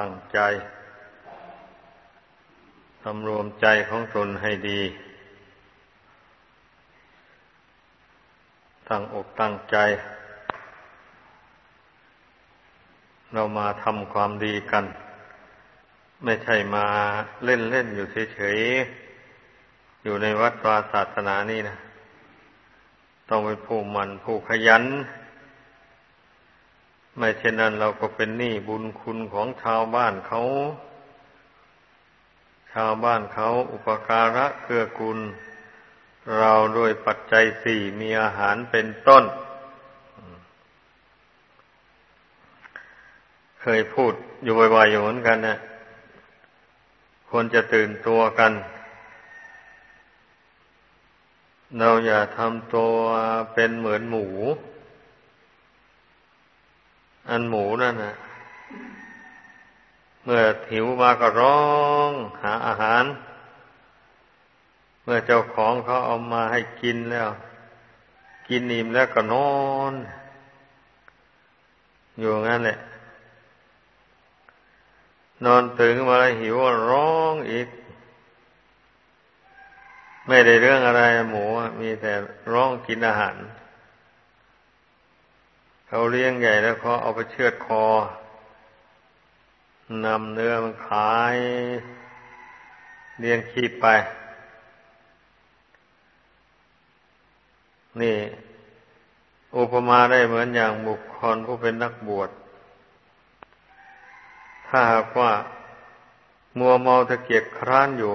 ตั้งใจสำรวมใจของตนให้ดี ตั้งอกตั้งใจ เรามาทำความดีกัน ไม่ใช่มาเล่นเล่นอยู่เฉยๆ อยู่ในวัดวาศาสนานี่นะ ต้องเป็นผู้มันผู้ขยัน ไม่เช่นนั้นเราก็เป็นหนี้บุญคุณของชาวบ้านเขา ชาวบ้านเขาอุปการะเกื้อกูลเราด้วยปัจจัยสี่มีอาหารเป็นต้น เคยพูดอยู่บ่อยๆอยู่เหมือนกันนะควรจะตื่นตัวกัน เราอย่าทำตัวเป็นเหมือนหมู อันหมูนั่นนะเมื่อหิวมาก็ร้องหาอาหาร เมื่อเจ้าของเขาเอามาให้กินแล้ว กินอิ่มแล้วก็นอน อยู่งั้นแหละ นอนตื่นมาแล้วหิวร้องอีก ไม่ได้เรื่องอะไรหมูมีแต่ร้องกินอาหาร เขาเลี้ยงใหญ่แล้วเขาเอาไปเชือดคอนำเนื้อมันขายเลี้ยงชีพไป นี่ อุปมาได้เหมือนอย่างบุคคลผู้เป็นนักบวช ถ้าหากว่ามัวเมาตะเกียกคร้านอยู่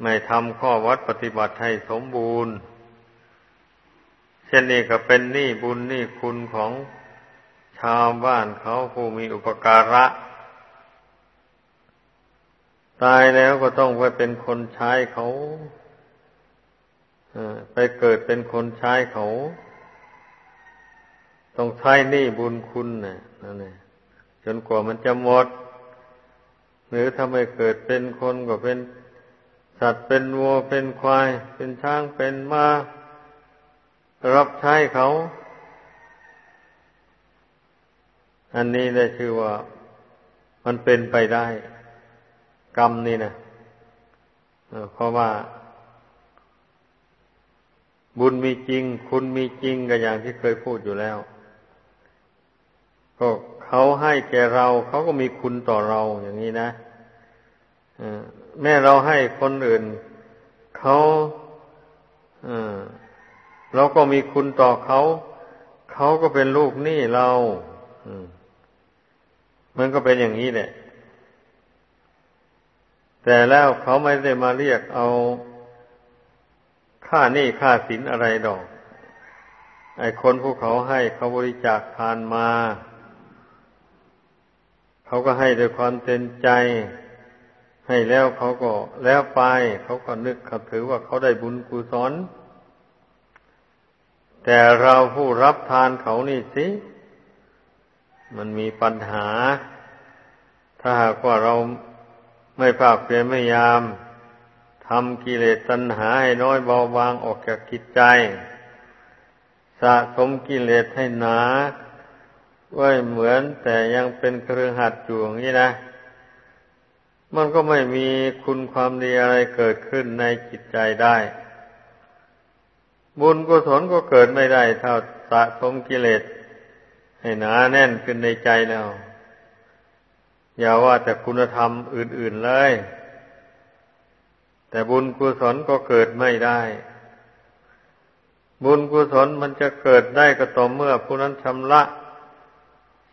ไม่ทำข้อวัดปฏิบัติให้สมบูรณ์ เช่นนี้ก็เป็นหนี้บุญหนี้คุณของชาวบ้านเขาผู้มีอุปการะ ตายแล้วก็ต้องไปเป็นคนใช้เขาไปเกิดเป็นคนใช้เขา ต้องใช้หนี้บุญคุณนะนั่นเองจนกว่ามันจะหมด หรือถ้าไม่เกิดเป็นคนก็เป็นสัตว์เป็นวัวเป็นควาย เป็นช้างเป็นมา้า รับใช้เขา อันนี้ได้ชื่อว่ามันเป็นไปได้ กรรมนี่นะเพราะว่า บุญมีจริง คุณมีจริงก็อย่างที่เคยพูดอยู่แล้ว ก็เขาให้แก่เรา เขาก็มีคุณต่อเราอย่างนี้นะแม่เราให้คนอื่น เขาเเราก็มีคุณต่อเขา เขาก็เป็นลูกหนี้เราอมันก็เป็นอย่างนี้แหละแต่แล้วเขาไม่ได้มาเรียกเอาค่าหนี่ค่าสินอะไรดอก ไอ้คนผู้เขาให้เขาบริจาคทานมา เขาก็ให้ด้วยความเต็มใจ ให้แล้วเขาก็แล้วไป เขาก็นึกเขาถือว่าเขาได้บุญกุศล แต่เราผู้รับทานเขานี่สิ มันมีปัญหา ถ้าหากว่าเราไม่ภาคเพียรไม่ยามทำกิเลสตัณหาให้น้อยเบาบางออกจากกิจใจ สะสมกิเลสให้หนาไว้เหมือนแต่ยังเป็นเครือหัดอยู่อย่างนี้นะ มันก็ไม่มีคุณความดีอะไรเกิดขึ้นในจิตใจได้ บุญกุศลก็เกิดไม่ได้เท่าสะสมกิเลสให้หนาแน่นขึ้นในใจแล้ว อย่าว่าแต่คุณธรรมอื่น ๆเลย แต่บุญกุศลก็เกิดไม่ได้ บุญกุศลมันจะเกิดได้ก็ต่อเมื่อผู้นั้นชำระ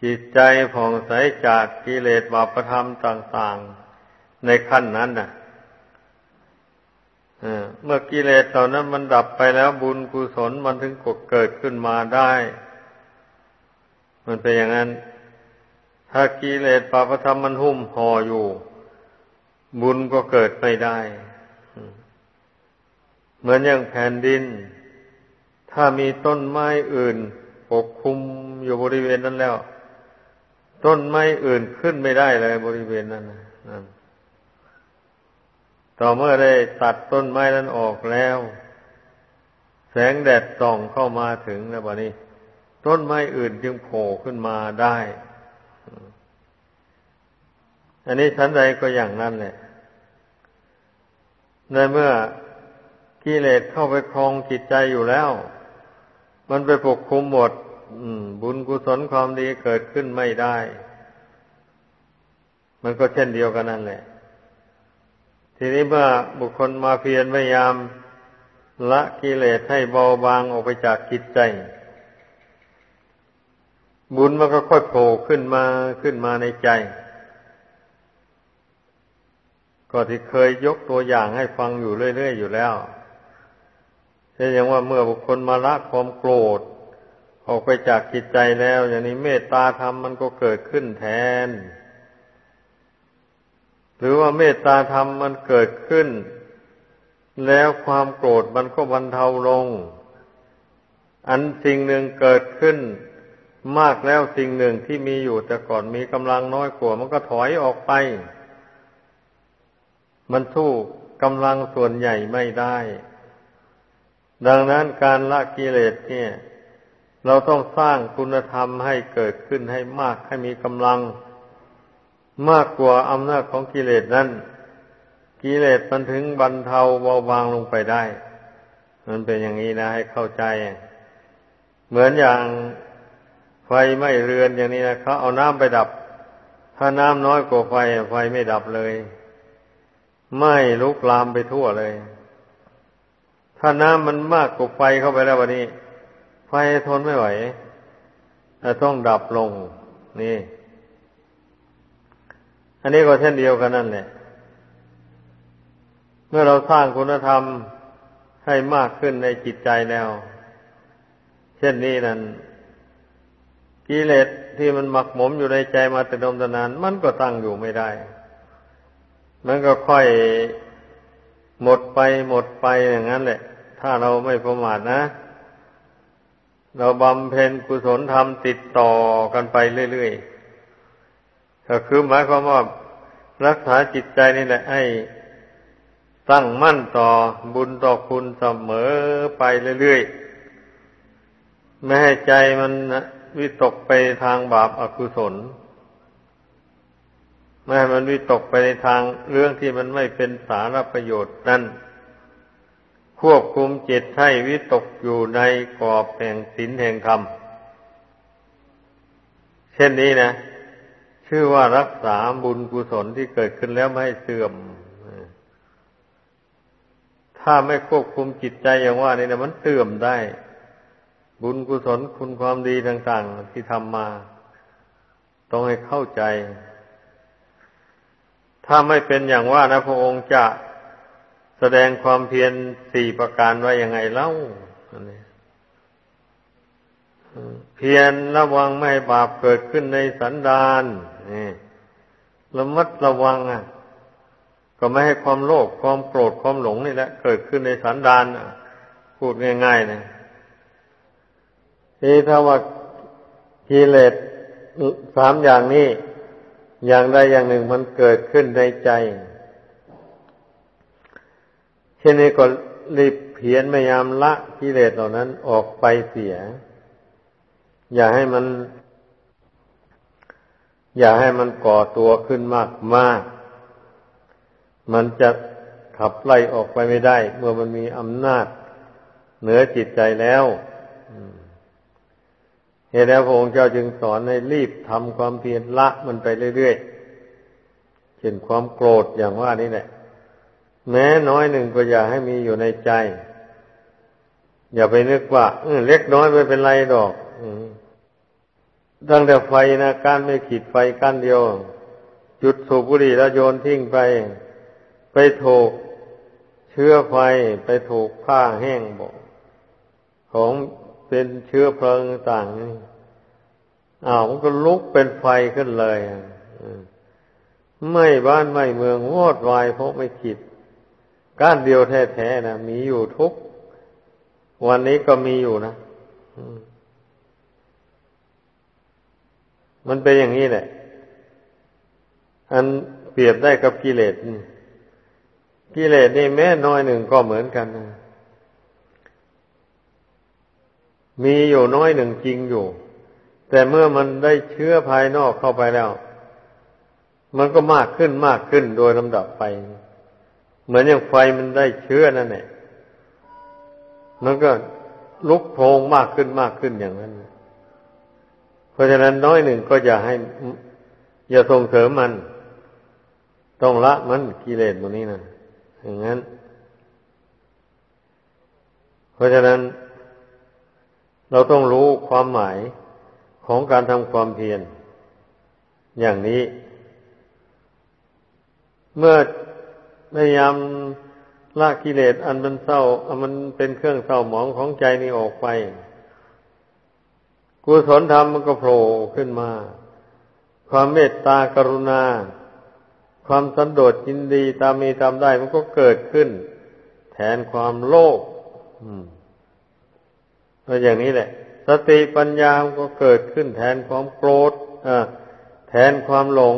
จิตใจผ่องใสจากกิเลสบาปธรรมต่าง ๆ ในขั้นนั้นน่ะ เมื่อกิเลสเหล่านั้นมันดับไปแล้วบุญกุศลมันถึงกเกิดขึ้นมาได้ มันเป็นอย่างนั้น ถ้ากิเลสปาปธรรมมันหุ้มห่ออยู่ บุญก็เกิดไม่ได้ เหมือนอย่างแผ่นดิน ถ้ามีต้นไม้อื่นปกคลุมอยู่บริเวณนั้นแล้ว ต้นไม้อื่นขึ้นไม่ได้เลยบริเวณนั้นนั่น ต่อเมื่อได้ตัดต้นไม้นั้นออกแล้ว แสงแดดส่องเข้ามาถึงแล้วบนี้ ต้นไม้อื่นจึงโผล่ขึ้นมาได้ อันนี้ชั้นใดก็อย่างนั้นแหละในเมื่อกิเลสเข้าไปครองจิตใจอยู่แล้ว มันไปปกคุมหมดบุญกุศลความดีเกิดขึ้นไม่ได้ มันก็เช่นเดียวกันนั่นแหละ ทีนี้เมื่อบุคคลมาเพียรพยายาม ละกิเลสให้เบาบางออกไปจากจิตใจ บุญมันก็ค่อยโผล่ขึ้นมาขึ้นมาในใจ ก็ที่เคยยกตัวอย่างให้ฟังอยู่เรื่อยๆอยู่แล้วเช่นอย่างว่าเมื่อบุคคลมาละความโกรธ ออกไปจากจิตใจแล้ว อย่างนี้เมตตาธรรมมันก็เกิดขึ้นแทน รือว่าเมตตาธรรมมันเกิดขึ้น แล้วความโกรธมันก็บรรเทาลง อันสิ่งหนึ่งเกิดขึ้น มากแล้วสิ่งหนึ่งที่มีอยู่แต่ก่อนมีกำลังน้อยกว่ามันก็ถอยออกไป มันสู้กำลังส่วนใหญ่ไม่ได้ ดังนั้นการละกิเลสเนี่ย เราต้องสร้างคุณธรรมให้เกิดขึ้นให้มากให้มีกำลัง มากกว่าอำนาจของกิเลสนั้นกิเลสมันถึงบรรเทาเบาบางลงไปได้ มันเป็นอย่างนี้นะให้เข้าใจ เหมือนอย่างไฟไม่เรือนอย่างนี้นะเขาเอาน้ำไปดับ ถ้าน้ำน้อยกว่าไฟ ไฟไม่ดับเลย ไม่ลุกลามไปทั่วเลย ถ้าน้ำมันมากกว่าไฟเข้าไปแล้ววันนี้ ไฟทนไม่ไหวจะต้องดับลง นี่ อันนี้ก็เช่นเดียวกันนั่นแหละ เมื่อเราสร้างคุณธรรมให้มากขึ้นในจิตใจแล้ว เช่นนี้นั้นกิเลสที่มันหมักหมมอยู่ในใจมาแต่นมตนาน มันก็ตั้งอยู่ไม่ได้ มันก็ค่อยหมดไปหมดไปอย่างนั้นแหละ ถ้าเราไม่ประมาทนะ เราบำเพ็ญกุศลธรรมติดต่อกันไปเรื่อยๆ ก็คือหมายความว่ารักษาจิตใจนี่แหละให้ตั้งมั่นต่อบุญต่อคุณเสมอไปเรื่อยๆ ไม่ให้ใจมันวิตกไปทางบาปอกุศล ไม่ให้มันวิตกไปในทางเรื่องที่มันไม่เป็นสาระประโยชน์นั้นควบคุมจิตให้วิตกอยู่ในกรอบแห่งศีลแห่งธรรม เช่นนี้นะ ชื่อว่ารักษาบุญกุศลที่เกิดขึ้นแล้วไม่ให้เสื่อม ถ้าไม่ควบคุมจิตใจอย่างว่านี่นะมันเสื่อมได้ บุญกุศลคุณความดีต่าง ๆ ที่ทำมา ต้องให้เข้าใจ ถ้าไม่เป็นอย่างว่านะพระองค์จะแสดงความเพียรสี่ประการไว้ยังไงเล่าเพียรระวังไม่ให้บาปเกิดขึ้นในสันดาน นี่ระมัดระวังอะ ก็ไม่ให้ความโลภความโกรธความหลงนี่แหละ เกิดขึ้นในสันดานพูดง่ายๆนะที่ถ้าว่ากิเลสสามอย่างนี้ อย่างใดอย่างหนึ่งมันเกิดขึ้นในใจ เช่นนี้ก็รีบเพียรพยายามละกิเลสเหล่านั้นออกไปเสีย อย่าให้มัน อย่าให้มันก่อตัวขึ้นมากมาก มันจะขับไล่ออกไปไม่ได้ เมื่อมันมีอำนาจ เหนือจิตใจแล้วเหตุแล้วพระองค์เจ้าจึงสอนให้รีบทำความเพียรละมันไปเรื่อยๆเช่นความโกรธอย่างว่านี่แหละ แม้น้อยหนึ่งก็อย่าให้มีอยู่ในใจ อย่าไปนึกว่าเล็กน้อยไม่เป็นไรดอก ตั้งแต่ไฟนะการไม่ขีดไฟกันเดียว จุดสูบบุหรี่แล้วโยนทิ้งไป ไปถูกเชื้อไฟไปถูกผ้าแห้งบอกของเป็นเชื้อเพลิงต่างนี่อ้าวมันก็ลุกเป็นไฟขึ้นเลยไม่บ้านไม่เมืองวอดวายเพราะไม่คิดก้านเดียวแท้ๆนะมีอยู่ทุก วันนี้ก็มีอยู่นะ มันเป็นอย่างนี้แหละ อันเปรียบได้กับกิเลสกิเลสนี่แม้น้อยหนึ่งก็เหมือนกันนะมีอยู่น้อยหนึ่งจริงอยู่ แต่เมื่อมันได้เชื้อภายนอกเข้าไปแล้ว มันก็มากขึ้นมากขึ้นโดยลำดับไป เหมือนอย่างไฟมันได้เชื้อนั่นแหละมันก็ลุกโพงมากขึ้นมากขึ้นอย่างนั้น เพราะฉะนั้นน้อยหนึ่งก็อย่าให้ อย่าส่งเสริมมัน ต้องละมันกิเลสมันนี้นะอย่างนั้น เพราะฉะนั้น เราต้องรู้ความหมายของการทำความเพียรอย่างนี้ เมื่อพยายามละกิเลสอันมันเศร้าอันมันเป็นเครื่องเศร้าหมองของใจนี้ออกไป กุศลธรรมมันก็โผล่ขึ้นมา ความเมตตากรุณา ความสันโดษยินดีตามมีตามได้มันก็เกิดขึ้น แทนความโลภก็อย่างนี้แหละ สติปัญญาก็เกิดขึ้น แทนความโกรธแทนความหลง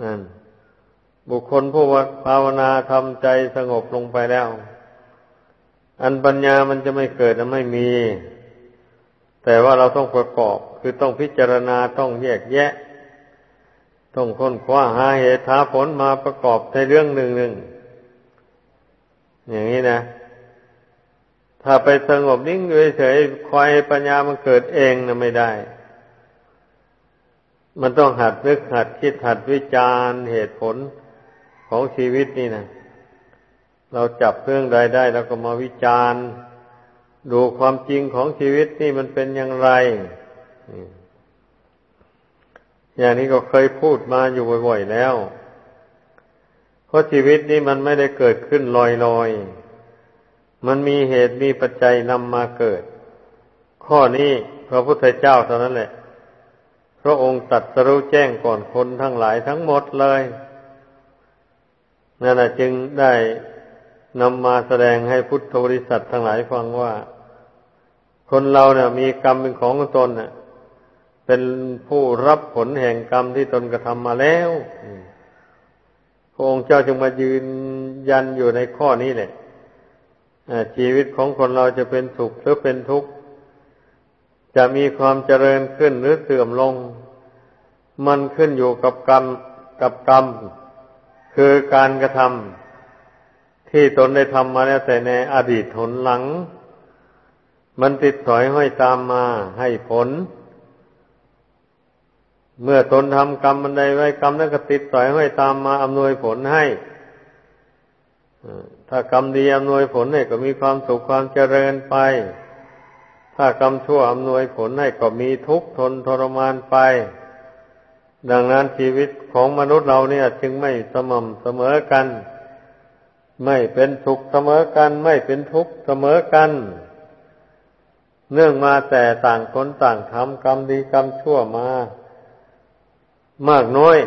นั่นบุคคลผู้ภาวนาทำใจสงบลงไปแล้ว อันปัญญามันจะไม่เกิดและไม่มี แต่ว่าเราต้องประกอบ คือต้องพิจารณาต้องแยกแยะ ต้องค้นคว้าหาเหตุหาผลมาประกอบในเรื่องหนึ่งหนึ่งอย่างนี้นะ ถ้าไปสงบนิ่งเฉยๆคอยปัญญามันเกิดเองนะไม่ได้ มันต้องหัดนึกหัดคิดหัดวิจารเหตุผลของชีวิตนี่นะเราจับเรื่องใดได้แล้วก็มาวิจารณ์ ดูความจริงของชีวิตนี่มันเป็นอย่างไร อย่างนี้ก็เคยพูดมาอยู่บ่อยๆแล้ว เพราะชีวิตนี้มันไม่ได้เกิดขึ้นลอยๆ มันมีเหตุมีปัจจัยนำมาเกิด ข้อนี้พระพุทธเจ้าเท่านั้นแหละ พระองค์ตัดสรู้แจ้งก่อนคนทั้งหลายทั้งหมดเลยนั่นแหละจึงได้ นำมาแสดงให้พุทธบริษัททั้งหลายฟังว่า คนเราเนี่ยมีกรรมเป็นของตนเน่ยเป็นผู้รับผลแห่งกรรมที่ตนกระทำมาแล้วพระองค์เจ้าจึงมายืนยันอยู่ในข้อนี้แหละชีวิตของคนเราจะเป็นสุขหรือเป็นทุกข์ จะมีความเจริญขึ้นหรือเสื่อมลง มันขึ้นอยู่กับกรรมกับกรรม คือการกระทำ ที่ตนได้ทำมาแล้วแต่ในอดีตหนหลัง มันติดสอยห้อยตามมาให้ผล เมื่อตนทำกรรมมันใดไว้กรรมนั้นก็ติดสอยห้อยตามมาอำนวยผลให้ถ้ากรรมดีอำนวยผลให้ก็มีความสุขความเจริญไป ถ้ากรรมชั่วอำนวยผลให้ก็มีทุกข์ทนทรมานไป ดังนั้นชีวิตของมนุษย์เราเนี่ยจึงไม่สม่ำเสมอกัน ไม่เป็นสุขเสมอกัน ไม่เป็นทุกข์เสมอกัน เนื่องมาแต่ต่างคนต่างทำกรรมดีกรรมชั่วมา มากน้อย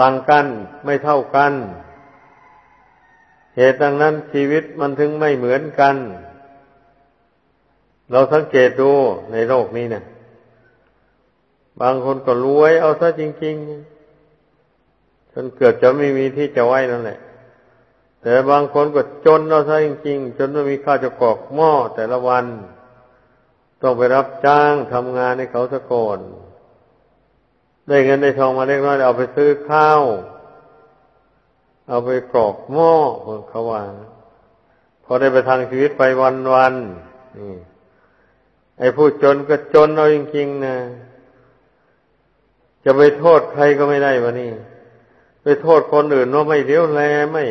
ต่างกันไม่เท่ากัน เหตุดังนั้นชีวิตมันถึงไม่เหมือนกัน เราสังเกตดูในโลกนี้เนี่ยบางคนก็รวยเอาซะจริง ๆ จนเกือบจะไม่มีที่จะไว้นั่นแหละ แต่บางคนก็จนเอาซะจริงๆจนไม่มีข้าวจะกรอกหม้อแต่ละวัน ต้องไปรับจ้างทำงานให้เขาสะก่อนได้เงินได้ทองมาเล็กน้อยเอาไปซื้อข้าว เอาไปกรอกหม้อเขาว่าพอได้ไปทางชีวิตไปวันวันนี่ไอ้ผู้จนก็จนเอาจริงๆนะจะไปโทษใครก็ไม่ได้วะนี่ ไปโทษคนอื่นว่าไม่เลี้ยวแลไม่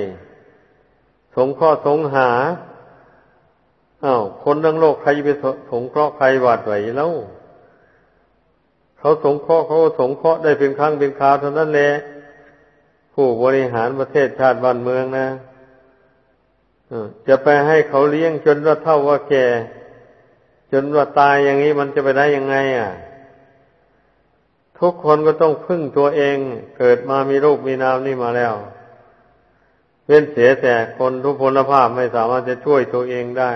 สงข้อสงหาอา้าวคนทั้งโลกใครไปสงเคราะห์ใครหวาดไหวแล้วเขาสงเคราะห์เขาสงเคราะห์ได้เป็นครั้งเป็นคราวเท่านั้นแหละผู้บริหารประเทศชาติบ้านเมืองนะจะไปให้เขาเลี้ยงจนว่าเท่าว่าแก่ จนว่าตายอย่างนี้มันจะไปได้ยังไง อะ ทุกคนก็ต้องพึ่งตัวเอง เกิดมามีรูปมีนามนี่มาแล้ว เว้นเสียแต่คนทุพพลภาพไม่สามารถจะช่วยตัวเองได้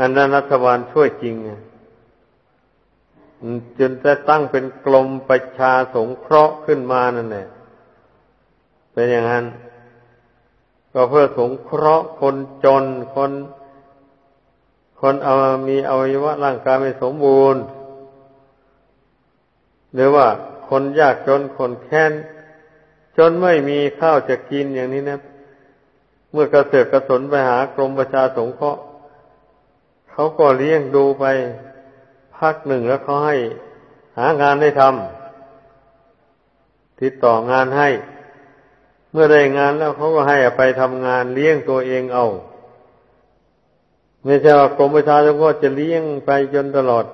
อันนั้นรัฐบาลช่วยจริงจนจะตั้งเป็นกลมประชาสงเคราะห์ขึ้นมานั่นแหละเป็นอย่างนั้น ก็เพื่อสงเคราะห์คนจนคน คนเอามีอวัยวะร่างกายไม่สมบูรณ์ หรือว่าคนยากจนคนแค้น จนไม่มีข้าวจะกินอย่างนี้นะ เมื่อกระเสือกกระสนไปหากรมประชาสงเคราะห์เขาก็เลี้ยงดูไปพักหนึ่งแล้วเขาให้หางานให้ทำติดต่องานให้ เมื่อได้งานแล้วเขาก็ให้ไปทำงานเลี้ยงตัวเองเอาไม่ใช่ว่ากรมประชาสงเคราะห์จะเลี้ยงไปจนตลอด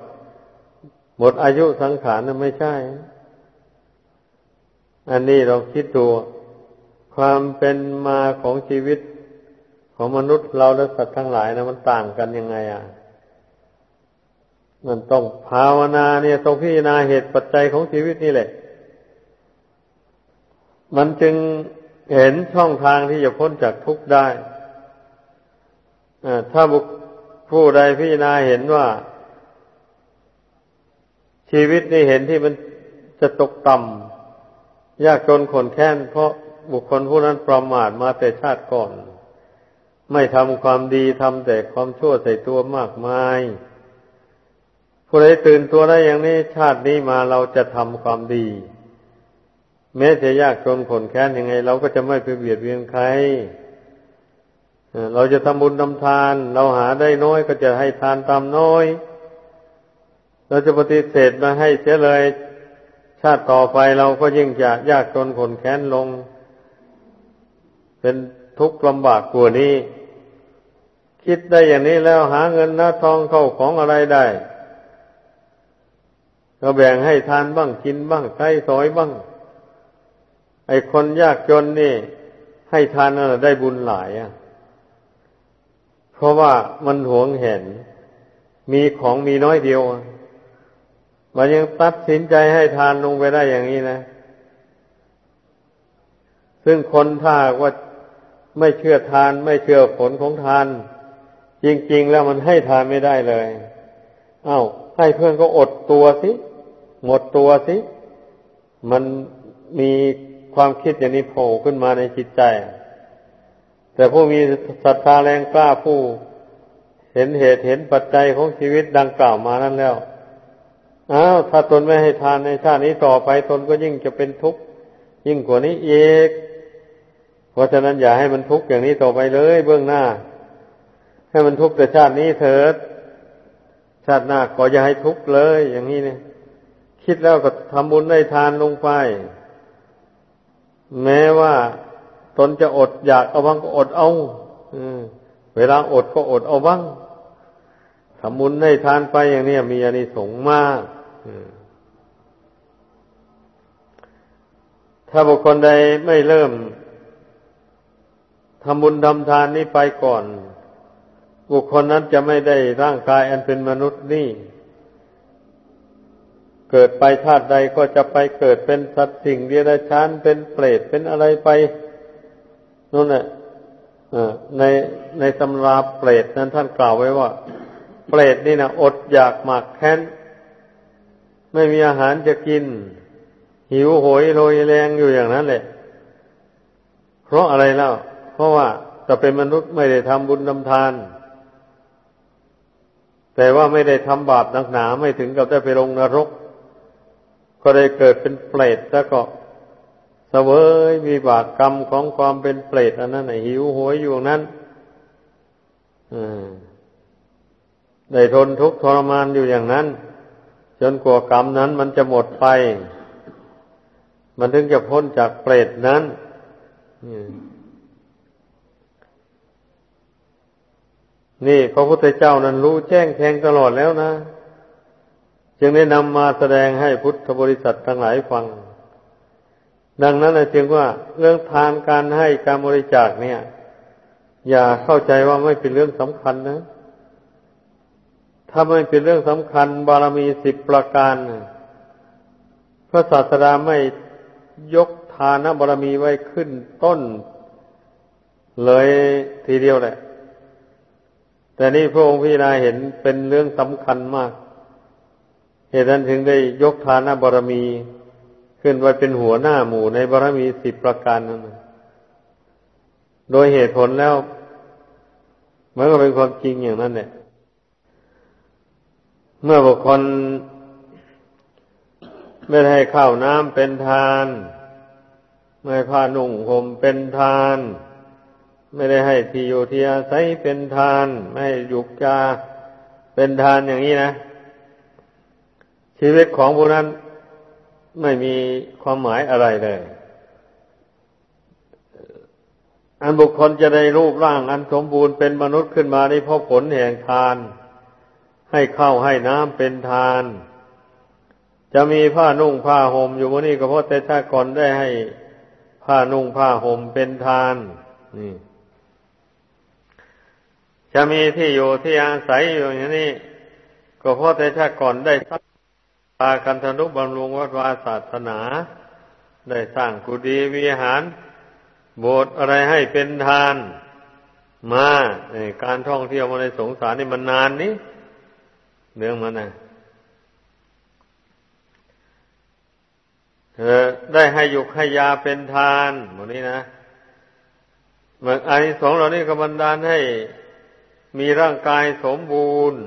หมดอายุสังขารนะไม่ใช่ อันนี้เราคิดดูความเป็นมาของชีวิตของมนุษย์เราและสัตว์ทั้งหลายนะมันต่างกันยังไงอะ มันต้องภาวนาเนี่ยต้องพิจารณาเหตุปัจจัยของชีวิตนี่แหละ มันจึงเห็นช่องทางที่จะพ้นจากทุกข์ได้ถ้าบุคผู้ใดพิจารณาเห็นว่า ชีวิตนี่เห็นที่มันจะตกต่ำ ยากจนขนแค้นเพราะบุคคลผู้นั้นประมาทมาแต่ชาติก่อน ไม่ทำความดีทำแต่ความชั่วใส่ตัวมากมายผู้ใดตื่นตัวได้อย่างนี้ชาตินี้มาเราจะทำความดี แม้จะยากจนขนแค้นยังไง เราก็จะไม่ไปเบียดเบียนใครเราจะทำบุญทำทาน เราหาได้น้อยก็จะให้ทานตามน้อย เราจะปฏิเสธมาให้เสียเลย ชาติต่อไปเราก็ยิ่งจะยากจนขนแค้นลง เป็นทุกข์ลำบากกว่านี้ คิดได้อย่างนี้แล้วหาเงินหน้าทองเข้าของอะไรได้ก็แบ่งให้ทานบ้างกินบ้างใช้สอยบ้าง ไอ้คนยากจนนี่ ให้ทานนั่นได้บุญหลายอะ เพราะว่ามันหวงเห็น มีของมีน้อยเดียว มันยังตัดสินใจให้ทานลงไปได้อย่างนี้นะ ซึ่งคนถ้าว่าไม่เชื่อทาน ไม่เชื่อผลของทาน จริง ๆ แล้วมันให้ทานไม่ได้เลยเอา้าให้เพื่อนก็อดตัวสิ หมดตัวสิ มันมีความคิดอย่างนี้โผล่ขึ้นมาในจิตใจ แต่ผู้มีศรัทธาแรงกล้าผู้ เห็นเหตุเห็นปัจจัยของชีวิตดังกล่าวมานั้นแล้ว อ้าวถ้าตนไม่ให้ทานในชาตินี้ต่อไปตนก็ยิ่งจะเป็นทุกข์ยิ่งกว่านี้เอกเพราะฉะนั้นอย่าให้มันทุกข์อย่างนี้ต่อไปเลยเบื้องหน้า ให้มันทุกข์แต่ชาตินี้เถิด ชาติหน้าก็อย่าให้ทุกข์เลย อย่างนี้เนี่ย คิดแล้วก็ทำบุญได้ทานลงไป แม้ว่าตนจะอดอยากเอาบ้างก็อดเอาเวลาอดก็อดเอาบ้างทำบุญให้ทานไปอย่างนี้มีอานิสงส์มาก ถ้าบุคคลใดไม่เริ่มทำบุญทำทานนี้ไปก่อน บุคคลนั้นจะไม่ได้ร่างกายอันเป็นมนุษย์นี่ เกิดไปชาติใดก็จะไปเกิดเป็นสัตว์สิ่งเดียรชานเป็นเปรตเป็นอะไรไปนั่นแหละในในตำราเปรตนั้นท่านกล่าวไว้ว่า เปรตนี่นะอดอยากหมักแค้น ไม่มีอาหารจะกิน หิวโหยโรยแรงอยู่อย่างนั้นแหละ เพราะอะไรเล่า เพราะว่าจะเป็นมนุษย์ไม่ได้ทำบุญทำทาน แต่ว่าไม่ได้ทำบาปหนักหนาไม่ถึงกับได้ไปลงนรก ก็ได้เกิดเป็นเปรตแล้วก็เสวยมีบากกรรมของความเป็นเปรตอันนั้นหิวโหยอยู่นั้นได้ทนทุกข์ทรมานอยู่อย่างนั้น จนกว่ากรรมนั้นมันจะหมดไป มันถึงจะพ้นจากเปรตนั้นนี่พระพุทธเจ้านั้นรู้แจ้งแทงตลอดแล้วนะ จึงได้นำมาแสดงให้พุทธบริษัททั้งหลายฟัง ดังนั้นจึงว่าเรื่องทานการให้การบริจาคเนี่ย อย่าเข้าใจว่าไม่เป็นเรื่องสำคัญนะ ถ้าไม่เป็นเรื่องสำคัญบารมีสิบประการพระศาสดาไม่ยกทานบารมีไว้ขึ้นต้น เลยทีเดียวแหละ แต่นี่พระองค์พิจารณาเห็นเป็นเรื่องสำคัญมาก เหตุนั้นถึงได้ยกทานบารมีขึ้นไว้เป็นหัวหน้าหมู่ในบารมีสิบประการนั้นโดยเหตุผลแล้ว มันก็เป็นความจริงอย่างนั้นแหละ เมื่อบุคคลไม่ได้ให้ข้าวน้ำเป็นทาน ไม่ให้ผ้านุ่งห่มเป็นทาน ไม่ได้ให้ที่อยู่ที่อาศัยเป็นทาน ไม่ให้ยุกยาเป็นทานอย่างนี้นะ ชีวิตของผู้นั้นไม่มีความหมายอะไรเลยอันบุคคลจะได้รูปร่างอันสมบูรณ์เป็นมนุษย์ขึ้นมานี่เพราะผลแห่งทาน ให้ข้าวให้น้ำเป็นทาน จะมีผ้านุ่งผ้าห่มอยู่วันนี้ก็เพราะแต่ชาติก่อนได้ให้ผ้านุ่งผ้าห่มเป็นทานนี่จะมีที่อยู่ที่อาศัยอยู่อย่างนี้ ก็เพราะแต่ชาติก่อนได้สักปากันธนุบำรุงวัดวาศาสนา ได้สร้างกุฏิวิหาร โบสถ์อะไรให้เป็นทาน มาการท่องเที่ยวมาในสงสารนี่มันนานนี้ เรื่องมันนะเธอได้ให้ยุกให้ยาเป็นทานหมดนี้นะเมื่ออันสองเหล่านี้ก็บันดาลให้มีร่างกายสมบูรณ์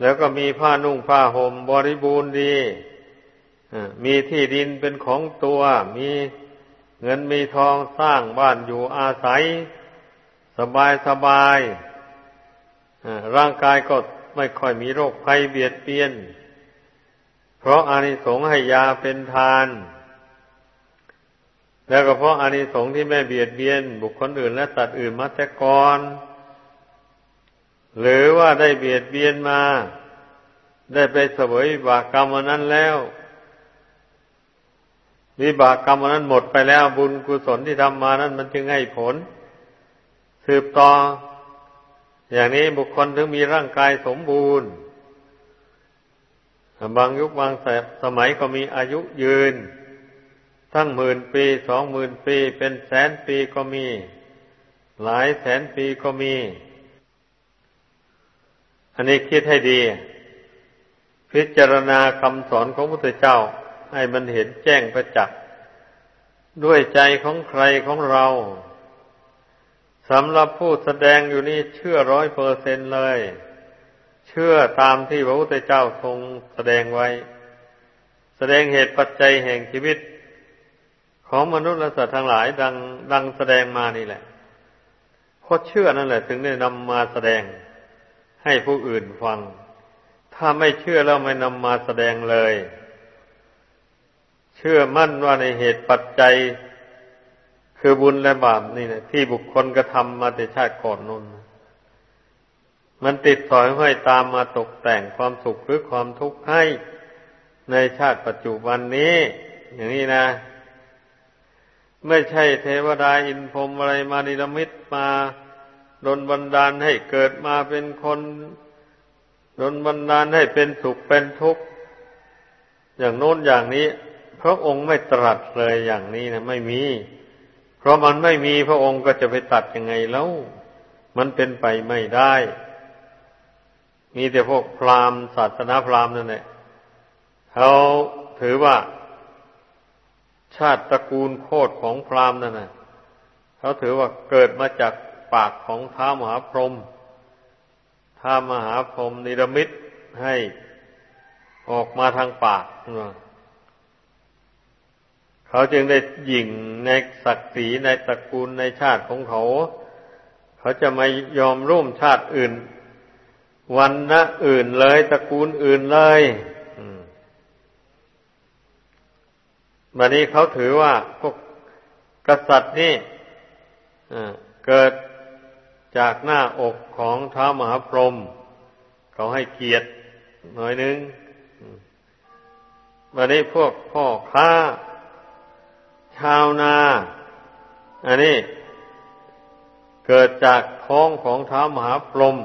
แล้วก็มีผ้านุ่งผ้าห่มบริบูรณ์ดีมีที่ดินเป็นของตัว มีเงินมีทองสร้างบ้านอยู่อาศัย สบายสบายร่างกายก็ ไม่ค่อยมีโรคภัยเบียดเบียน เพราะอานิสงส์ให้ยาเป็นทาน แล้วก็เพราะอานิสงส์ที่ไม่เบียดเบียน บุคคลอื่นและสัตว์อื่นมาแต่ก่อน หรือว่าได้เบียดเบียนมา ได้ไปเสวยบากกรรมนั้นแล้ววิบากกรรมนนั้นหมดไปแล้วบุญกุศลที่ทำมานั้นมันจึงให้ผล สืบต่อ อย่างนี้บุคคลถึงมีร่างกายสมบูรณ์ บางยุคบางสมัยก็มีอายุยืน ทั้งหมื่นปีสองหมื่นปี เป็นแสนปีก็มี หลายแสนปีก็มี อันนี้คิดให้ดี พิจารณาคำสอนของพระพุทธเจ้า ให้มันเห็นแจ้งประจักษ์ด้วยใจของใครของเรา สำหรับผู้แสดงอยู่นี่เชื่อร้อยเปอร์เซนเลย เชื่อตามที่พระพุทธเจ้าทรงแสดงไว้ แสดงเหตุปัจจัยแห่งชีวิต ของมนุษย์และสัตว์ทั้งหลายดังดังแสดงมานี่แหละเพราะเชื่อนั่นแหละ ถึงได้นำมาแสดงให้ผู้อื่นฟัง ถ้าไม่เชื่อแล้วไม่นำมาแสดงเลย เชื่อมั่นว่าในเหตุปัจจัย คือบุญและบาปนี่นะที่บุคคลกระทำมาแต่ชาติก่อนนู้นมันติดสอยห้อยตามมาตกแต่งความสุขหรือความทุกข์ให้ในชาติปัจจุบันนี้ อย่างนี้นะ ไม่ใช่เทวดาอินพรมอะไรมานิรมิตมาดนบันดาลให้เกิดมาเป็นคนดนบันดาลให้เป็นสุขเป็นทุกข์อย่างโน้นอย่างนี้ พระองค์ไม่ตรัสเลยอย่างนี้นะไม่มี เพราะมันไม่มีพระองค์ก็จะไปตัดยังไงแล้ว มันเป็นไปไม่ได้ มีแต่พวกพราหมณ์ศาสนาพราหมณ์นั่นแหละเขาถือว่า ชาติตระกูลโคตรของพราหมณ์นั่นนะเขาถือว่าเกิดมาจากปากของท้ามหาพรหมท้ามหาพรหมนิรมิตให้ออกมาทางปาก เขาจึงได้หยิ่งในศักดิ์ศรีในตระกูลในชาติของเขา เขาจะไม่ยอมร่วมชาติอื่น วันนะอื่นเลยตระกูลอื่นเลยบันนี้เขาถือว่าพวกกษัตริย์นี่เกิดจากหน้าอกของท้ามหาพรหมเขาให้เกียรติหน่อยนึงวันนี้พวกพ่อค้า ชาวนา อันนี้ เกิดจากท้องของท้ามหาพรหม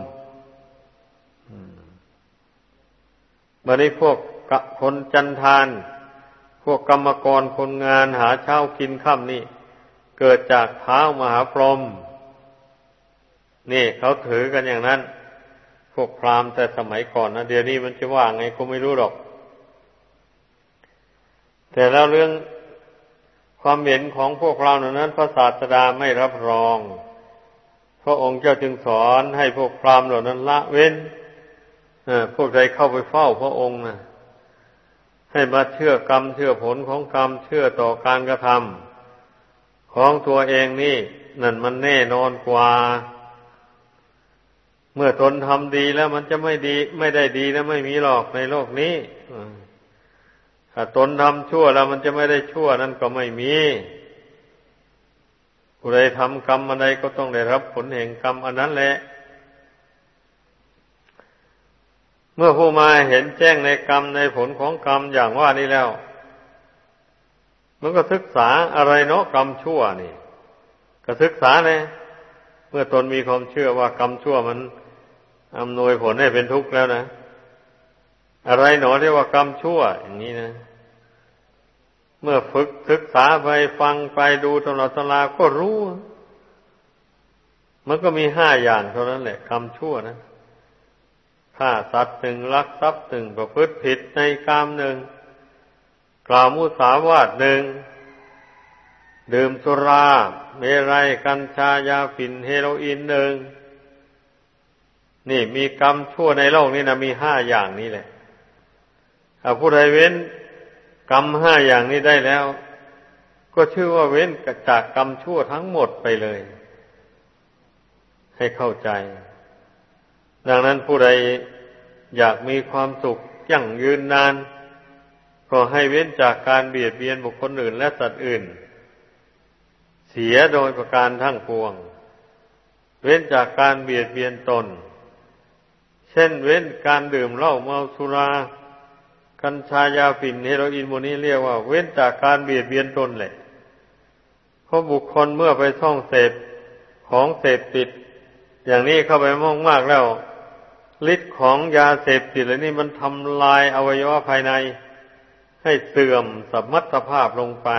วันนี้พวกคนจันทานพวกกรรมกรคนงานหาเช้ากินข้ามนี่ เกิดจากเท้ามหาพรหมนี่เขาถือกันอย่างนั้น พวกพราหมณ์แต่สมัยก่อนนะเดี๋ยวนี้มันจะว่าไงก็ไม่รู้หรอก แต่แล้วเรื่อง ความเห็นของพวกเรานั้น พระศาสดาไม่รับรอง พระองค์เจ้าจึงสอนให้พวกพราหมณ์เหล่านั้นละเว้นพวกใดเข้าไปเฝ้าพระองค์นะให้มาเชื่อกรรมเชื่อผลของกรรมเชื่อต่อการกระทำของตัวเองนี่นั่นมันแน่นอนกว่า เมื่อตนทำดีแล้วมันจะไม่ดี ไม่ได้ดีนะไม่มีหรอกในโลกนี้ ถ้าตนทำชั่วแล้วมันจะไม่ได้ชั่วนั่นก็ไม่มีผู้ใดทำกรรมอะไรก็ต้องได้รับผลแห่งกรรมอันนั้นแหละ เมื่อผู้มาเห็นแจ้งในกรรมในผลของกรรมอย่างว่านี้แล้ว มันก็ศึกษาอะไรเนาะกรรมชั่วนี่ ก็ศึกษาเลยเมื่อตนมีความเชื่อว่ากรรมชั่วมันอำนวยผลให้เป็นทุกข์แล้วนะ อะไรหนอเรียกว่ากรรมชั่วอย่างนี้นะ มื่อฝึกศึกษาไปฟังไปดูตลอดตลาก็รู้ มันก็มีห้าอย่างเท่านั้นแหละคำชั่วนะฆ่าสัตว์หนึ่งลักทรัพย์หนึ่งประพฤติผิดในกามหนึ่งกล่าวมุสาวาทหนึ่งดื่มสุรา เมรัยกัญชายาฝิ่นเฮโรอีนหนึ่งนี่มีกรรมชั่วในโลกนี้นะมีห้าอย่างนี้แหละถ้าผู้ใดเว้น กรรมห้าอย่างนี้ได้แล้ว ก็ชื่อว่าเว้นจากกรรมชั่วทั้งหมดไปเลย ให้เข้าใจ ดังนั้นผู้ใดอยากมีความสุขยั่งยืนนาน ก็ให้เว้นจากการเบียดเบียนบุคคลอื่นและสัตว์อื่น เสียโดยประการทั้งปวง เว้นจากการเบียดเบียนตน เช่นเว้นการดื่มเหล้าเมาสุรา กัญชายาฝิ่นเฮโรอีนโมนี้เรียกว่า เว้นจากการเบียดเบียนตนแหละเพราะบุคคลเมื่อไปท่องเสพของเสพติด อย่างนี้เข้าไปมากมากแล้วฤทธิ์ของยาเสพติดเหล่านี้มันทำลายอวัยวะภายใน ให้เสื่อมสมรรถภาพลงไป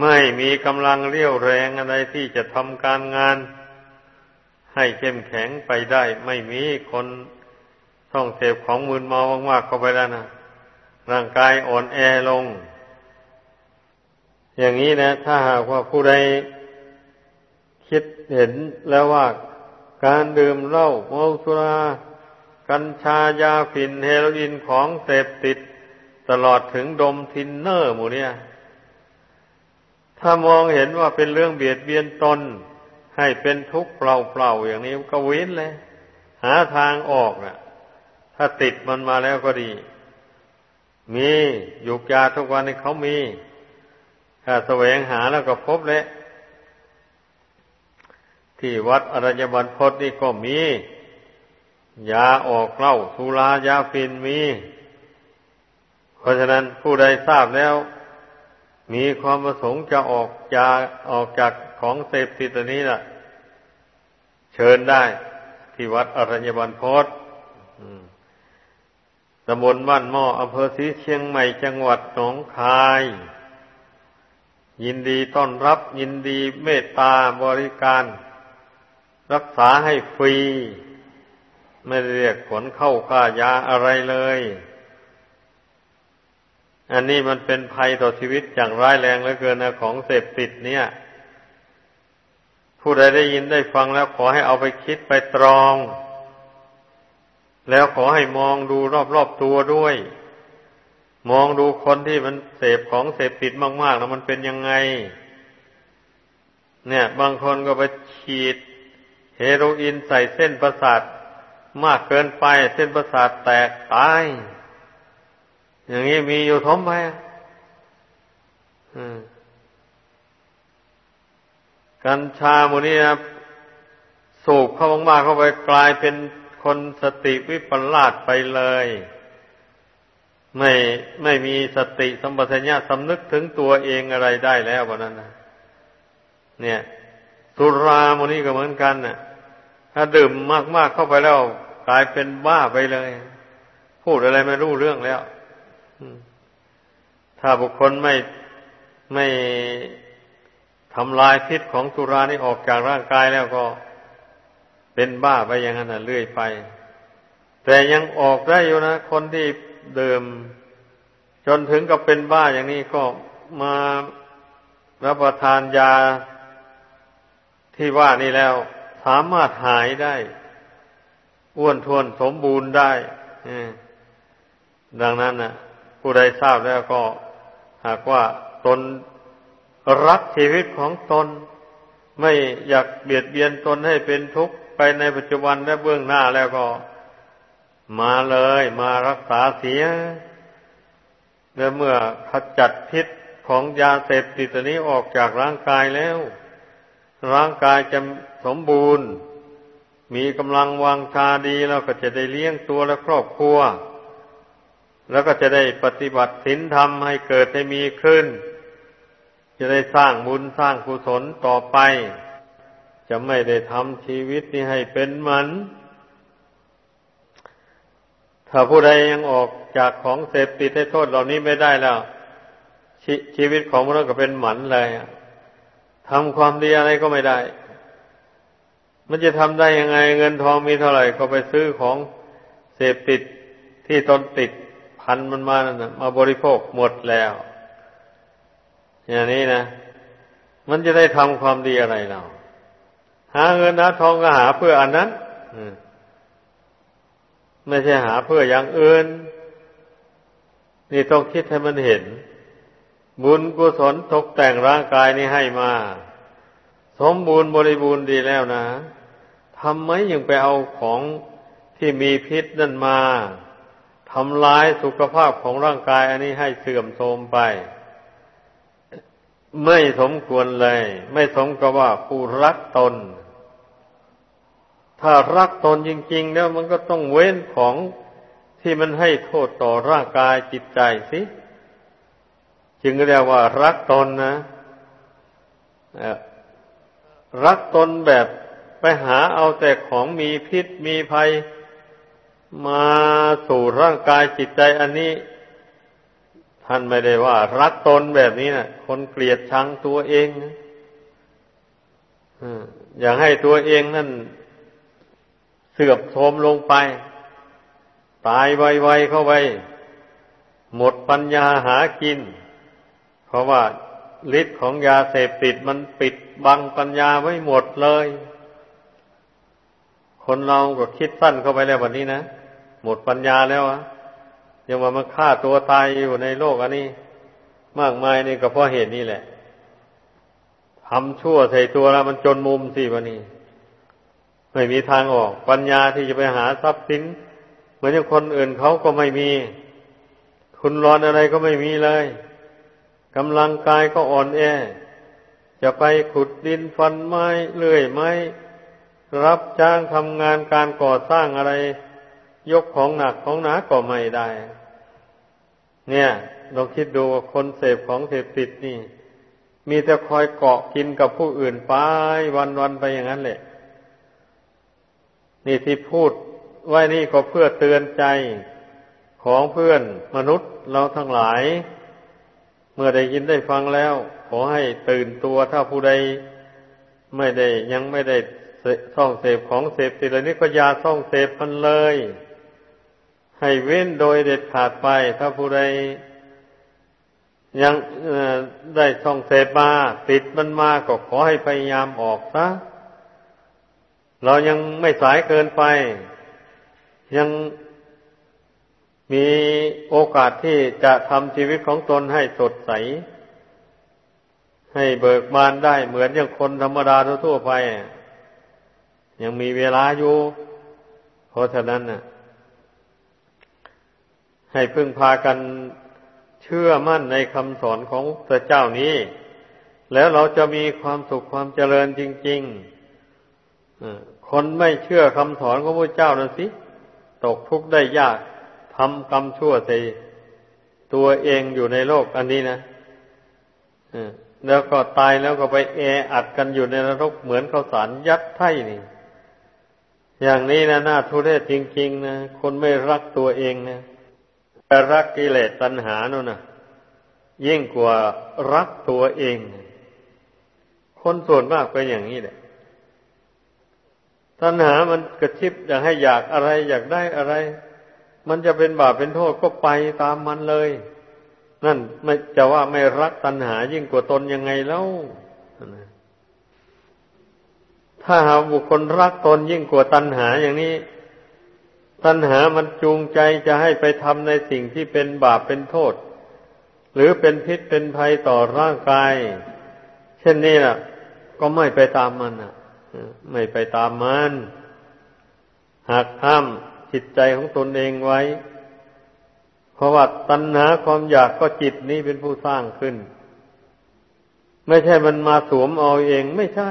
ไม่มีกำลังเรี่ยวแรงอะไรที่จะทำการงาน ให้เข้มแข็งไปได้ ไม่มีคน ต้องเสพของมึนเมามากๆเข้าไปแล้วนะร่างกายอ่อนแอลง อย่างนี้นะ ถ้าหากว่าผู้ใดคิดเห็นแล้วว่าการดื่มเหล้าเมาสุรากัญชายาฝิ่นเฮโรอีนของเสพติด ตลอดถึงดมทินเนอร์หมูเนี่ย ถ้ามองเห็นว่าเป็นเรื่องเบียดเบียนตน ให้เป็นทุกข์เปล่าๆอย่างนี้ก็เว้นเลย หาทางออกนะ่ะ ถ้าติดมันมาแล้วก็ดี มียุกยาทุกวันนี้เขามี ถ้าแสวงหาแล้วก็พบแล้วที่วัดอรัญญบันพศนี่ก็มี ยาออกเหล้าสุรายาฟินมี เพราะฉะนั้นผู้ใดทราบแล้ว มีความประสงค์จะออกจากออกจากของเสพติดนี้ล่ะ เชิญได้ที่วัดอรัญญบันพศ ตำบลบ้านหม้ออำเภอศรีเชียงใหม่จังหวัดหนองคาย ยินดีต้อนรับยินดีเมตตาบริการ รักษาให้ฟรี ไม่เรียกผลเข้าค่ายาอะไรเลย อันนี้มันเป็นภัยต่อชีวิตอย่างร้ายแรงเหลือเกินนะของเสพติดเนี่ย ผู้ใดได้ยินได้ฟังแล้วขอให้เอาไปคิดไปตรอง แล้วขอให้มองดูรอบๆตัวด้วย มองดูคนที่มันเสพของเสพติดมากๆ แล้วมันเป็นยังไง เนี่ย บางคนก็ไปฉีด เฮโรอีนใส่เส้นประสาทมากเกินไป เส้นประสาทแตกตาย อย่างนี้มีอยู่ทมไปกัญชาโมนี้นะสูบเข้ามากๆเข้าไปกลายเป็น คนสติวิปลาสไปเลย ไม่ไม่มีสติสัมปชัญญะสำนึกถึงตัวเองอะไรได้แล้ววันนั้นนะเนี่ยสุราโมนี่ก็เหมือนกันน่ะ ถ้าดื่มมากๆเข้าไปแล้ว กลายเป็นบ้าไปเลย พูดอะไรไม่รู้เรื่องแล้วถ้าบุคคลไม่ไม่ทำลายพิษของสุรานี่ออกจากร่างกายแล้วก็ เป็นบ้าไปอย่างนั้นเรื่อยไป แต่ยังออกได้อยู่นะ คนที่เดิม จนถึงกับเป็นบ้าอย่างนี้ก็มารับประทานยาที่ว่านี่แล้ว สามารถหายได้ อ้วนทวนสมบูรณ์ได้ดังนั้นนะผู้ใดทราบแล้วก็ หากว่าตนรักชีวิตของตน ไม่อยากเบียดเบียนตนให้เป็นทุกข์ ไปในปัจจุบันและเบื้องหน้าแล้วก็ มาเลยมารักษาเสียและเมื่อขจัดพิษของยาเสพติดนี้ออกจากร่างกายแล้ว ร่างกายจะสมบูรณ์ มีกำลังวางชาดีแล้วก็จะได้เลี้ยงตัวและครอบครัว แล้วก็จะได้ปฏิบัติศีลธรรมให้เกิดให้มีขึ้น จะได้สร้างบุญสร้างกุศลต่อไป จะไม่ได้ทำชีวิตนี้ให้เป็นมัน ถ้าผู้ใดยังออกจากของเสพติดให้โทษเหล่านี้ไม่ได้แล้วชชีวิตของมนุษย์ก็เป็นหมันเลยทำความดีอะไรก็ไม่ได้ มันจะทำได้ยังไง เงินทองมีเท่าไหร่ก็ไปซื้อของเสพติดที่ตนติดพันมันมานั่นมาบริโภคหมดแล้ว อย่างนี้นะ มันจะได้ทำความดีอะไรเรา หาเงินหาทองก็หาเพื่ออันนั้นไม่ใช่หาเพื่ออย่างอื่น นี่ต้องคิดให้มันเห็น บุญกุศลตกแต่งร่างกายนี้ให้มา สมบูรณ์บริบูรณ์ดีแล้วนะทำไมยังไปเอาของที่มีพิษนั่นมาทำลายสุขภาพของร่างกาย อันนี้ให้เสื่อมโทรมไป ไม่สมควรเลย ไม่สมกับว่าผู้รักตน ถ้ารักตนจริง ๆ แล้วมันก็ต้องเว้นของที่มันให้โทษต่อร่างกายจิตใจสิจึงเรียกว่ารักตนนะรักตนแบบไปหาเอาแต่ของมีพิษมีภัยมาสู่ร่างกายจิตใจอันนี้ ท่านไม่ได้ว่า รักตนแบบนี้นะคนเกลียดชังตัวเองนะอย่าให้ตัวเองนั่น เสื่อมโทรมลงไป ตายไวๆเข้าไป หมดปัญญาหากิน เพราะว่าฤทธิ์ของยาเสพติดมันปิดบังปัญญาไว้หมดเลย คนเราก็คิดสั้นเข้าไปแล้ววันนี้นะ หมดปัญญาแล้วอะยังว่ามันฆ่าตัวตายอยู่ในโลกอันนี้ มากมายนี่ก็เพราะเหตุนี้แหละทำชั่วใส่ตัวแล้วมันจนมุมสิวันนี้ ไม่มีทางออก ปัญญาที่จะไปหาทรัพย์สินเหมือนอย่างคนอื่นเขาก็ไม่มี คุณร้อนอะไรก็ไม่มีเลยกำลังกายก็อ่อนแอ จะไปขุดดินฟันไม้เลื่อยไม้รับจ้างทำงานการก่อสร้างอะไร ยกของหนักของหนาก็ไม่ได้ เนี่ยลองคิดดูคนเสพของเสพติดนี่ มีแต่คอยเกาะกินกับผู้อื่นไปวันๆไปอย่างนั้นแหละ นี่ที่พูดไว้นี่ก็เพื่อเตือนใจของเพื่อนมนุษย์เราทั้งหลาย เมื่อได้ยินได้ฟังแล้ว ขอให้ตื่นตัวถ้าผู้ใดไม่ได้ยังไม่ได้ส่องเสพของเสพติดอะไรนี้ก็อย่าส่องเสพมันเลย ให้เว้นโดยเด็ดขาดไป ถ้าผู้ใดยังได้ส่องเสพมาติดมันมาก็ขอให้พยายามออกซะ เรายังไม่สายเกินไป ยังมีโอกาสที่จะทำชีวิตของตนให้สดใส ให้เบิกบานได้เหมือนอย่างคนธรรมดาทั่วไป ยังมีเวลาอยู่เพราะฉะนั้นน่ะ ให้พึ่งพากันเชื่อมั่นในคำสอนของพระเจ้านี้ แล้วเราจะมีความสุขความเจริญจริง ๆ คนไม่เชื่อคำสอนของพระเจ้านั่นสิ ตกทุกข์ได้ยากทำกรรมชั่วใส่ตัวเองอยู่ในโลกอันนี้นะแล้วก็ตายแล้วก็ไปแออัดกันอยู่ในนรกเหมือนข้าวสารยัดไถ่นี่ อย่างนี้นะน่าทุเรศจริง ๆ นะคนไม่รักตัวเองนะแต่รักกิเลสตัณหาโน่นนะยิ่งกว่ารักตัวเอง คนส่วนมากเป็นอย่างนี้แหละ ตัณหามันกระชิบอยากให้อยากอะไร อยากได้อะไร มันจะเป็นบาปเป็นโทษก็ไปตามมันเลย นั่นไม่จะว่าไม่รักตัณหายิ่งกว่าตนยังไงแล้วถ้าหาบุคคลรักตนยิ่งกว่าตัณหาอย่างนี้ ตัณหามันจูงใจจะให้ไปทำในสิ่งที่เป็นบาปเป็นโทษ หรือเป็นพิษเป็นภัยต่อร่างกาย เช่นนี้ล่ะก็ไม่ไปตามมันอะ ไม่ไปตามมันหากห้ามจิตใจของตนเองไว้ เพราะว่าตัณหาความอยากก็จิตนี้เป็นผู้สร้างขึ้น ไม่ใช่มันมาสวมเอาเองไม่ใช่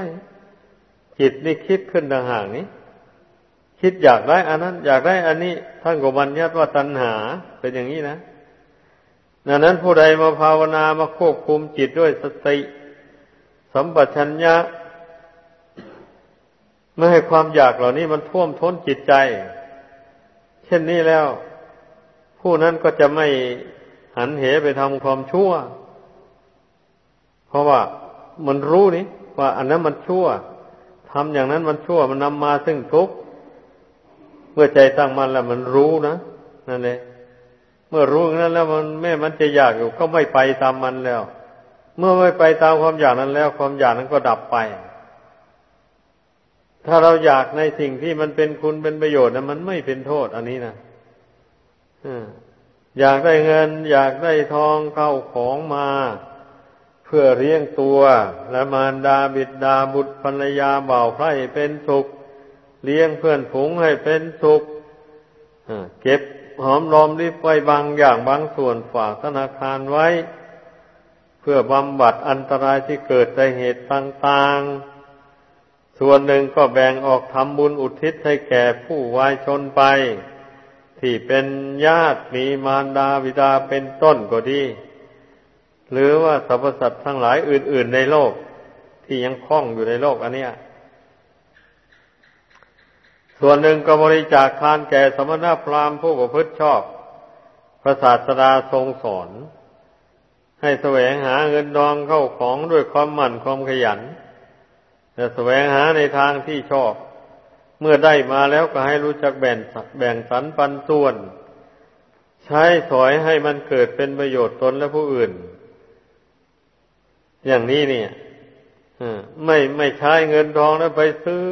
จิตนี่คิดขึ้นต่างหากนี้ คิดอยากได้อันนั้น อยากได้อันนี้ท่านก็บัญญัติว่าตัณหาเป็นอย่างนี้นะดังนั้นผู้ใดมาภาวนามาควบคุมจิตด้วยสติสัมปชัญญะ ไม่ให้ความอยากเหล่านี้มันท่วมท้นจิตใจ เช่นนี้แล้ว ผู้นั้นก็จะไม่หันเหไปทำความชั่ว เพราะว่ามันรู้นี่ว่าอันนั้นมันชั่วทำอย่างนั้นมันชั่วมันนำมาซึ่งทุกข์เมื่อใจตั้งมันแล้วมันรู้นะนั่นเองเมื่อรู้นั้นแล้วมันแม่มันจะอยากอยู่ก็ไม่ไปตามมันแล้ว เมื่อไม่ไปตามความอยากนั้นแล้ว ความอยากนั้นก็ดับไป ถ้าเราอยากในสิ่งที่มันเป็นคุณเป็นประโยชน์นะมันไม่เป็นโทษ อันนี้นะอยากได้เงิน อยากได้ทองเข้าของมา เพื่อเลี้ยงตัว และมารดาบิดดาบุตรภรรยาเบ่าวไพร่เป็นสุข เลี้ยงเพื่อนผงให้เป็นสุขเก็บหอมรอมริบไว้บางอย่างบางส่วนฝากธนาคารไว้ เพื่อบำบัดอันตรายที่เกิดจากเหตุต่าง ๆ ส่วนหนึ่งก็แบ่งออกทำบุญอุทิศให้แก่ผู้วายชนไป ที่เป็นญาติมีมารดาบิดาเป็นต้นก็ดี หรือว่าสรรพสัตว์ทั้งหลายอื่น ๆ ในโลก ที่ยังคล้องอยู่ในโลกอันเนี้ย ส่วนหนึ่งก็บริจาคทานแก่สมณพราหมณ์ผู้ประพฤติชอบ พระศาสดาทรงสอน ให้แสวงหาเงินดองเข้าของด้วยความหมั่นความขยัน แต่แสวงหาในทางที่ชอบ เมื่อได้มาแล้วก็ให้รู้จักแบ่งแบ่งสรรปันส่วน ใช้สอยให้มันเกิดเป็นประโยชน์ตนและผู้อื่น อย่างนี้เนี่ยไม่ไม่ใช้เงินทองแล้วไปซื้อ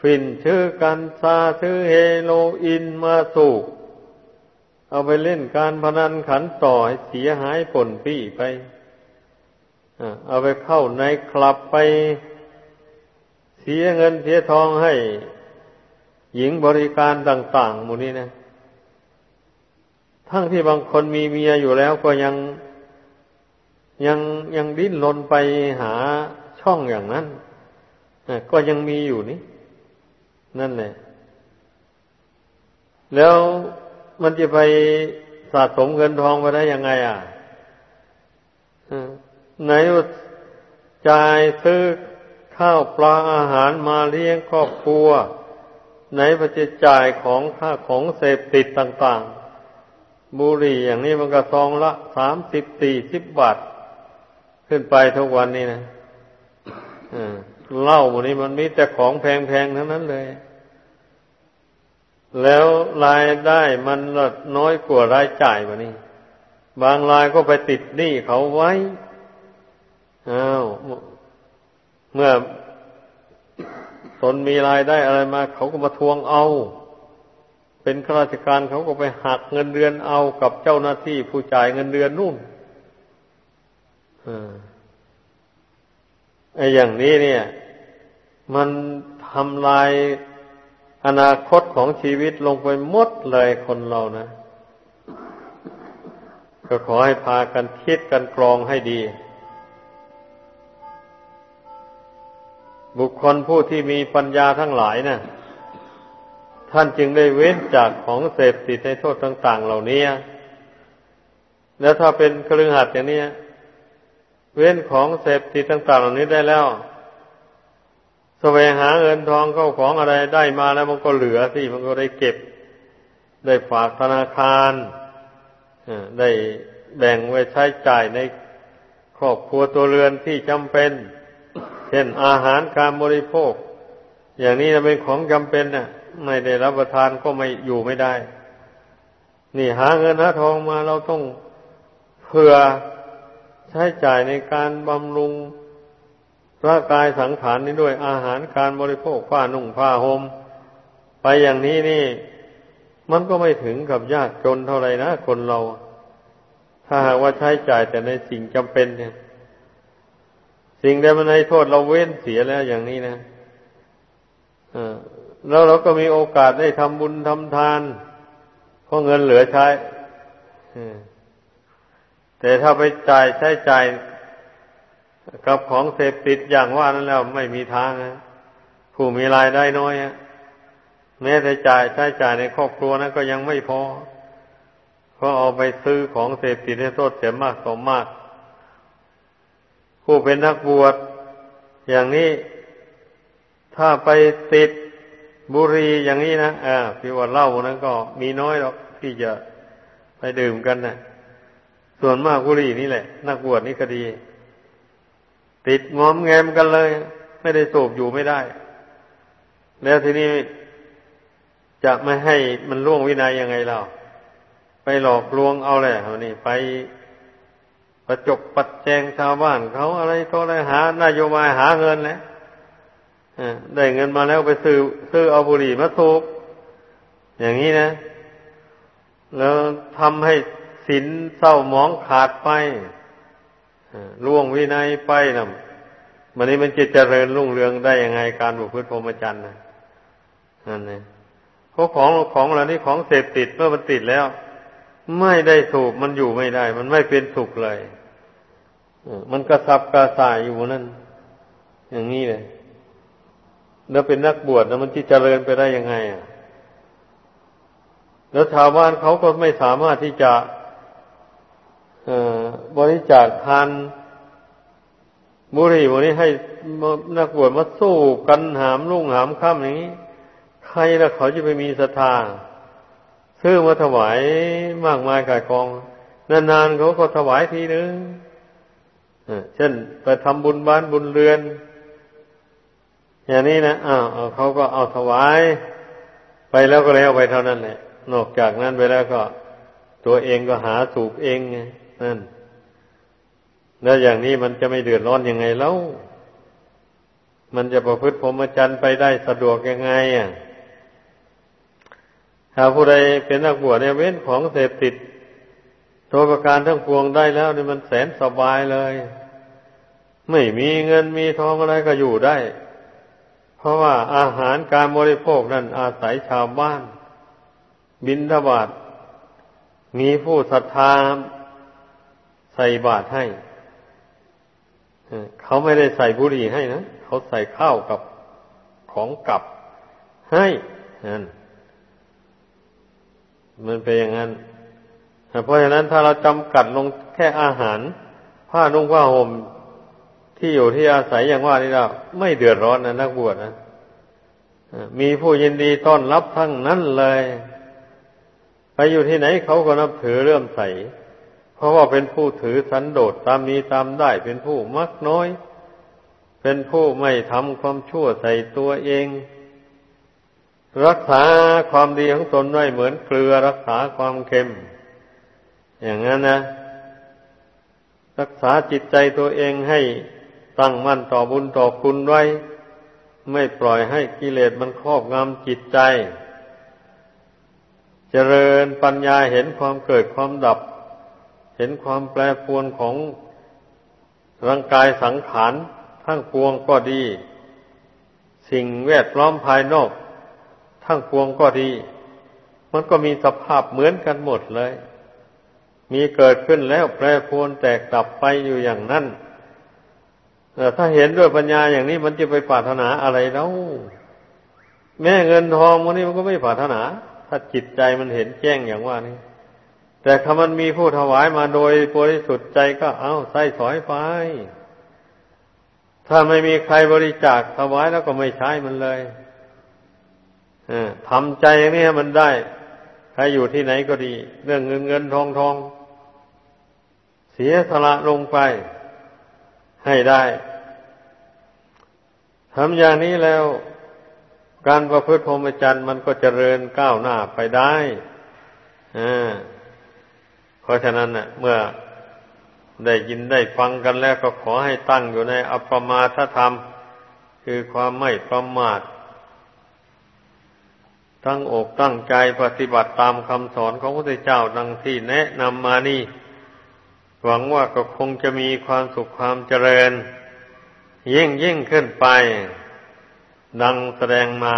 ฟินชื่อกันซาชื่อเฮโรอีนมาสูบเอาไปเล่นการพนันขันต่อให้เสียหายผลปี้ไปเอาไปเข้าในคลับไป เสียเงินเสียทองให้หญิงบริการต่างๆหมู่นี้นะ ทั้งที่บางคนมีเมียอยู่แล้วก็ยังยังยังดิ้นรนไปหาช่องอย่างนั้นก็ยังมีอยู่นี่ นั่นแหละ แล้วมันจะไปสะสมเงินทองไปได้ยังไง อะไหนจ่ายซื้อ ข้าวปลาอาหารมาเลี้ยงครอบครัว ไหนพจะจ่ายของค่าของเสพติดต่างๆ บุหรี่อย่างนี้มันก็ซองละสามสิบสี่สิบบาท ขึ้นไปทุกวันนี้นะเหล้าหมดนี้มันมีแต่ของแพงๆทั้งนั้นเลย แล้วรายได้มันลดน้อยกว่ารายจ่ายวันนี้ บางรายก็ไปติดหนี้เขาไว้อ้าว เมื่อตนมีรายได้อะไรมา เขาก็มาทวงเอา เป็นข้าราชการเขาก็ไปหักเงินเดือนเอากับเจ้าหน้าที่ผู้จ่ายเงินเดือนนู่นไอ้อย่างนี้เนี่ย มันทำลายอนาคตของชีวิตลงไปหมดเลยคนเรานะ ก็ขอให้พากันคิดกันกรองให้ดี บุคคลผู้ที่มีปัญญาทั้งหลายนะ่ะ ท่านจึงได้เว้นจากของเสพติดในโทษต่าง ๆ เหล่านี้แล้วถ้าเป็นครือหัดอย่างนี้เว้นของเสพติดต่าง ๆ เหล่านี้ได้แล้วแสวงหาเงินทองเข้าของอะไรได้มาแล้วมันก็เหลือสิมันก็ได้เก็บ ได้ฝากธนาคารได้แบ่งไว้ใช้จ่ายในครอบครัวตัวเรือนที่จำเป็น เช่นอาหารการบริโภค อย่างนี้เป็นของจำเป็นน่ะ ไม่ได้รับประทานก็ไม่อยู่ไม่ได้ นี่หาเงินหาทองมาเราต้องเพื่อใช้จ่ายในการบำรุงร่างกายสังขารนี้ด้วยอาหารการบริโภคผ้านุ่งผ้าหม่มไปอย่างนี้นี่ มันก็ไม่ถึงกับยากจนเท่าไหร่นะคนเรา ถ้าหากว่าใช้จ่ายแต่ในสิ่งจำเป็นเนี่ย สิ่งใดมันในโทษเราเว้นเสียแล้วอย่างนี้นะแล้วเราก็มีโอกาสได้ทำบุญทำทานเพราะเงินเหลือใช้แต่ถ้าไปจ่ายใช้จ่ายกับของเสพติดอย่างว่านั้นแล้วไม่มีทางนะผู้มีรายได้น้อยแม้แต่จ่ายใช้จ่ายในครอบครัวนั้นก็ยังไม่พอเพราะเอาไปซื้อของเสพติดให้โทษเสียมากต่อมาก ผู้เป็นนักบวชอย่างนี้ถ้าไปติดบุรีอย่างนี้นะอ่าพี่ว่าเหล้านั้นก็มีน้อยหรอกที่จะไปดื่มกันนะส่วนมากบุรีนี่แหละ นักบวชนี่ก็ดี ติดงอมแงมกันเลย ไม่ได้สูบอยู่ไม่ได้ แล้วทีนี้จะไม่ให้มันล่วงวินัยยังไงเราไปหลอกลวงเอาแหละนี่ไป ประจบปัดแจงชาวบ้านเขาอะไรโทอะไรหานโยบายหาเงินแหละได้เงินมาแล้วไปซื้อซื้อเอาบุหรี่มาสูบอย่างนี้นะ แล้วทำให้ศีลเศร้าหมองขาดไปล่วงวินัยไปนะมันนี้มันจะเจริญรุ่งเรืองได้ยังไงการบุพฤติพรหมจรรย์นะนั่นเองเพราะของของเหล่านี้ของเสพติดเมื่อมันติดแล้ว ไม่ได้สูบมันอยู่ไม่ได้ มันไม่เป็นสุขเลย มันกระซับกระส่ายอยู่นั่น อย่างนี้เลยแล้วเป็นนักบวชแล้วมันที่เจริญไปได้ยังไงอะแล้วชาวบ้านเขาก็ไม่สามารถที่จะบริจาคทานบุหรี่วันนี้ให้นักบวชมาสู้กันหามลุ่งหามค่ำอย่างนี้ ใครละเขาจะไปมีศรัทธาซื้อมาถวายมากมายกายกอง นานๆเขาก็ถวายทีนึง เช่นไปทำบุญบ้านบุญเรือน อย่างนี้นะอ้าวเขาก็เอาถวาย ไปแล้วก็แล้วไปเท่านั้นแหละนอกจากนั้นไปแล้วก็ ตัวเองก็หาสูบเองไงนั่น แล้วอย่างนี้มันจะไม่เดือดร้อนยังไงแล้ว มันจะประพฤติพรหมจรรย์ไปได้สะดวกยังไงอะถ้าผู้ใดเป็นนักบวชเนี่ยเว้นของเสพติด ตัวประการทั้งปวงได้แล้วนี่มันแสนสบายเลย ไม่มีเงินมีทองอะไรก็อยู่ได้ เพราะว่าอาหารการบริโภคนั้นอาศัยชาวบ้าน บินทบาทมีผู้ศรัทธาใส่บาตรให้เขาไม่ได้ใส่บุหรี่ให้นะเขาใส่ข้าวกับของกลับให้นั่นมันเป็นอย่างนั้น เพราะฉะนั้นถ้าเราจำกัดลงแค่อาหาร ผ้านุ่งผ้าห่มที่อยู่ที่อาศัยอย่างว่านี่เราไม่เดือดร้อนนะนักบวชนะมีผู้ยินดีต้อนรับทั้งนั้นเลย ไปอยู่ที่ไหนเขาก็นับถือเรื่มใส เพราะว่าเป็นผู้ถือสันโดษตามมีตามได้ เป็นผู้มักน้อย เป็นผู้ไม่ทำความชั่วใส่ตัวเอง รักษาความดีของตนไว้เหมือนเกลือรักษาความเค็ม อย่างนั้นนะ รักษาจิตใจตัวเองให้ตั้งมั่นต่อบุญต่อคุณไว้ ไม่ปล่อยให้กิเลสมันครอบงำจิตใจ เจริญปัญญาเห็นความเกิดความดับ เห็นความแปรปรวนของร่างกายสังขารทั้งปวงก็ดี สิ่งแวดล้อมภายนอก ทั้งปวงก็ดี มันก็มีสภาพเหมือนกันหมดเลย มีเกิดขึ้นแล้วแปรปรวนแตกดับไปอยู่อย่างนั้นถ้าเห็นด้วยปัญญาอย่างนี้มันจะไปปรารถนาอะไรแล้วแม่เงินทองวันนี้มันก็ไม่ปรารถนา ถ้าจิตใจมันเห็นแจ้งอย่างว่านี้ แต่ถ้ามันมีผู้ถวายมาโดยบริสุทธิ์ใจก็เอาใส่ถอยไป ถ้าไม่มีใครบริจาคถวายแล้วก็ไม่ใช้มันเลยทำใจอย่างนี้มันได้ ใครอยู่ที่ไหนก็ดี เรื่องเงินเงินทองทอง สียสละลงไปให้ได้ทำอย่างนี้แล้วการประพฤติพรหมจรรย์มันก็เจริญก้าวหน้าไปได้เพราะฉะนั้นเน่ะ เมื่อได้ยินได้ฟังกันแล้วก็ขอให้ตั้งอยู่ในอัปปมาทธรรม คือความไม่ประมาท ตั้งอกตั้งใจปฏิบัติตามคำสอนของพระพุทธเจ้าดังที่แนะนำมานี่ หวังว่าก็คงจะมีความสุขความเจริญ ยิ่งยิ่งขึ้นไป ดังแสดงมา